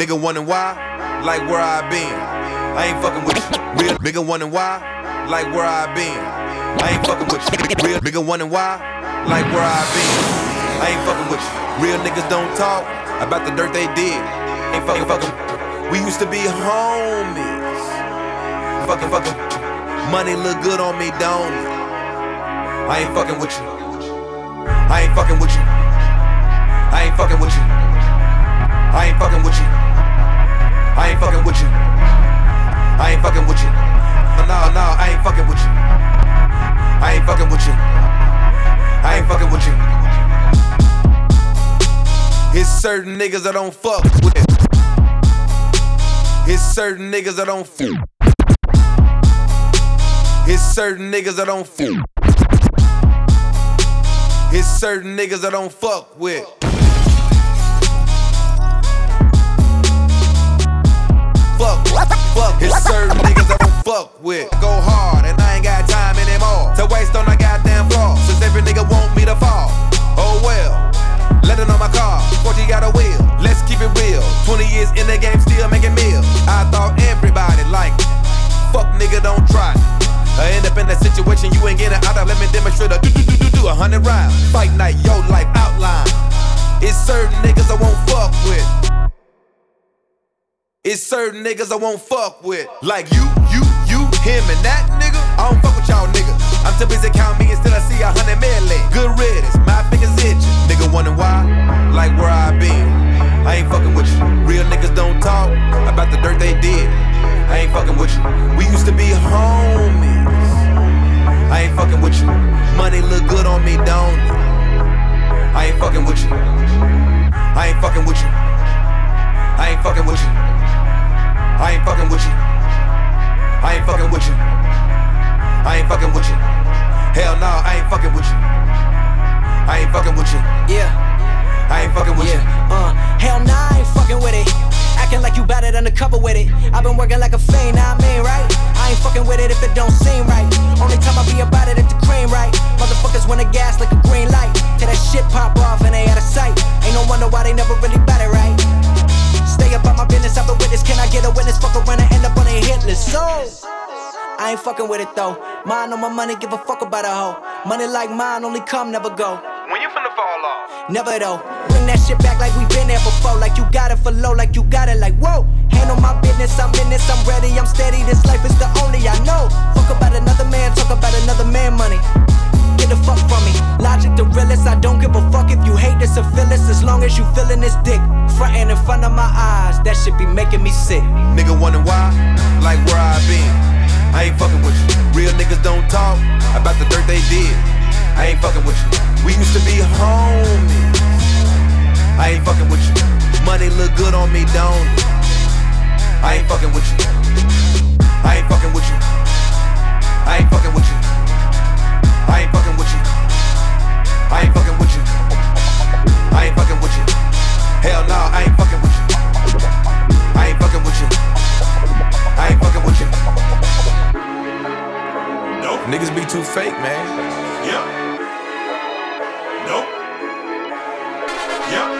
Nigga wondering why, like where I been. I ain't fucking with you. Real nigga wondering why, like where I been. I ain't fucking with you. Real nigga wondering why, like where I been. I ain't fucking with you. Real niggas don't talk about the dirt they did. Ain't fucking fucking. We used to be homies. Fucking fucking. Money look good on me, don't it? I ain't fucking with you. I ain't fucking with you. Fucking with you. No, no, I ain't fucking with you. I ain't fucking with you. I ain't fucking with you. It's certain niggas I don't fuck with. It's certain niggas I don't fuck. It's certain niggas I don't fuck. It's certain niggas I don't fuck with. Fuck, fuck. It's certain fuck with. Go hard, and I ain't got time anymore to waste on a goddamn floor. Since every nigga want me to fall. Oh well, let it on my car. 40 got a wheel. Let's keep it real. 20 years in the game, still making meals. I thought everybody like, fuck nigga, don't try. I end up in that situation, you ain't getting out of. Let me demonstrate a do do do do do a hundred rounds. Fight night, yo life outline. It's certain niggas I won't fuck with. It's certain niggas I won't fuck with. Like you, you, him, and that nigga. I don't fuck with y'all niggas. I'm too busy counting me until I see a hundred million. Good riddance, my fingers itching. Nigga wondering why, like where I been. I ain't fucking with you. Real niggas don't talk about the dirt they did. I ain't fucking with you. We used to be homies. I ain't fucking with you. Money look good on me, don't it? I ain't fucking with you. I ain't fucking with you. I ain't fucking with you. I ain't fucking with you. I ain't fucking with you. I ain't fucking with you. Hell no, I ain't fucking with you. I ain't fucking with you. Yeah, I ain't fucking with yeah. you. Uh, hell nah, I ain't fucking with it. Acting like you bout it undercover with it. I've been working like a fiend, now I mean, right? I ain't fucking with it if it don't seem right. Only time I be about it if the cream right. Motherfuckers wanna gas like a green light. Till that shit pop off and they out of sight. I ain't fucking with it though. Mine on my money, give a fuck about a hoe. Money like mine, only come, never go. When you finna fall off? Never though. Bring that shit back like we been there before. Like you got it for low, like you got it like whoa. Handle my business, I'm in this, I'm ready, I'm steady. This life is the only I know. Fuck about another man, talk about another man money. Get the fuck from me. Logic the realest, I don't give a fuck if you hate this or feel this. As long as you feeling this dick. Frontin' in front of my eyes, that shit be making me sick. Nigga wondering I ain't fucking with you. Real niggas don't talk about the dirt they did. I ain't fucking with you. We used to be homies. I ain't fucking with you. Money look good on me, don't? I ain't fucking with you. too fake, man. Yep. Nope. Yep.